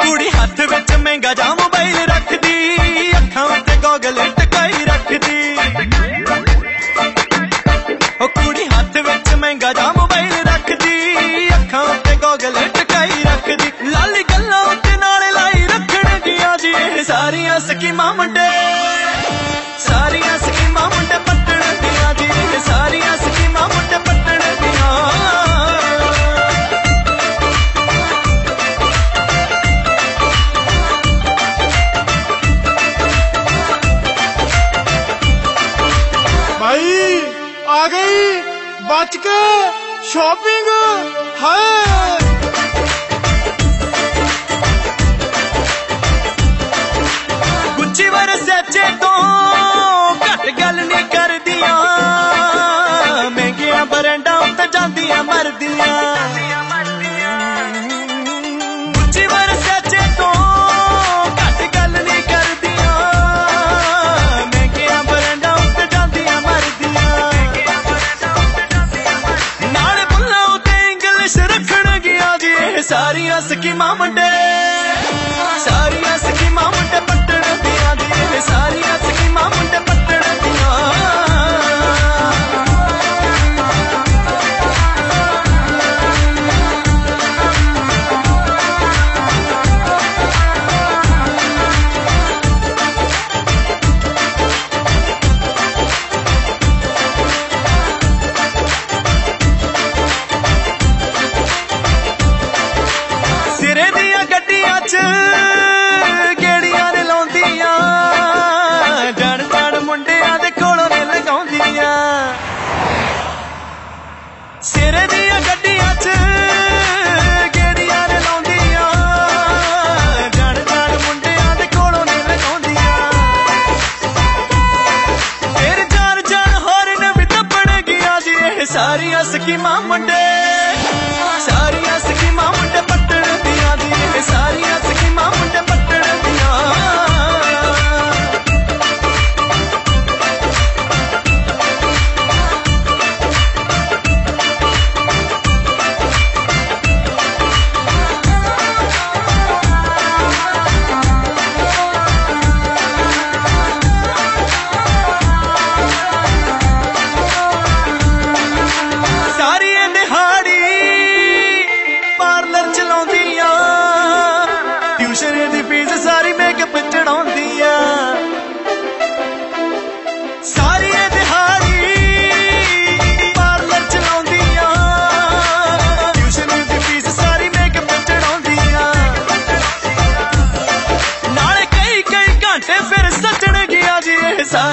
ਕੁੜੀ ਹੱਥ ਵਿੱਚ ਮਹਿੰਗਾ ਜਾ ਮੋਬਾਈਲ ਰੱਖਦੀ, ਅੱਖਾਂ ਉੱਤੇ ਗੋਗਲ ਟਕਾਈ ਰੱਖਦੀ। ਉਹ ਕੁੜੀ ਹੱਥ ਵਿੱਚ ਮਹਿੰਗਾ ਜਾ ਮੋਬਾਈਲ ਬਚ ਕੇ ਸ਼ਾਪਿੰਗ ਹਾਏ மாமன் 的妈妈的。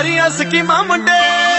ਸਾਰੀਆਂ ਸਕੀਮਾਂ ਮੁੰਡੇ।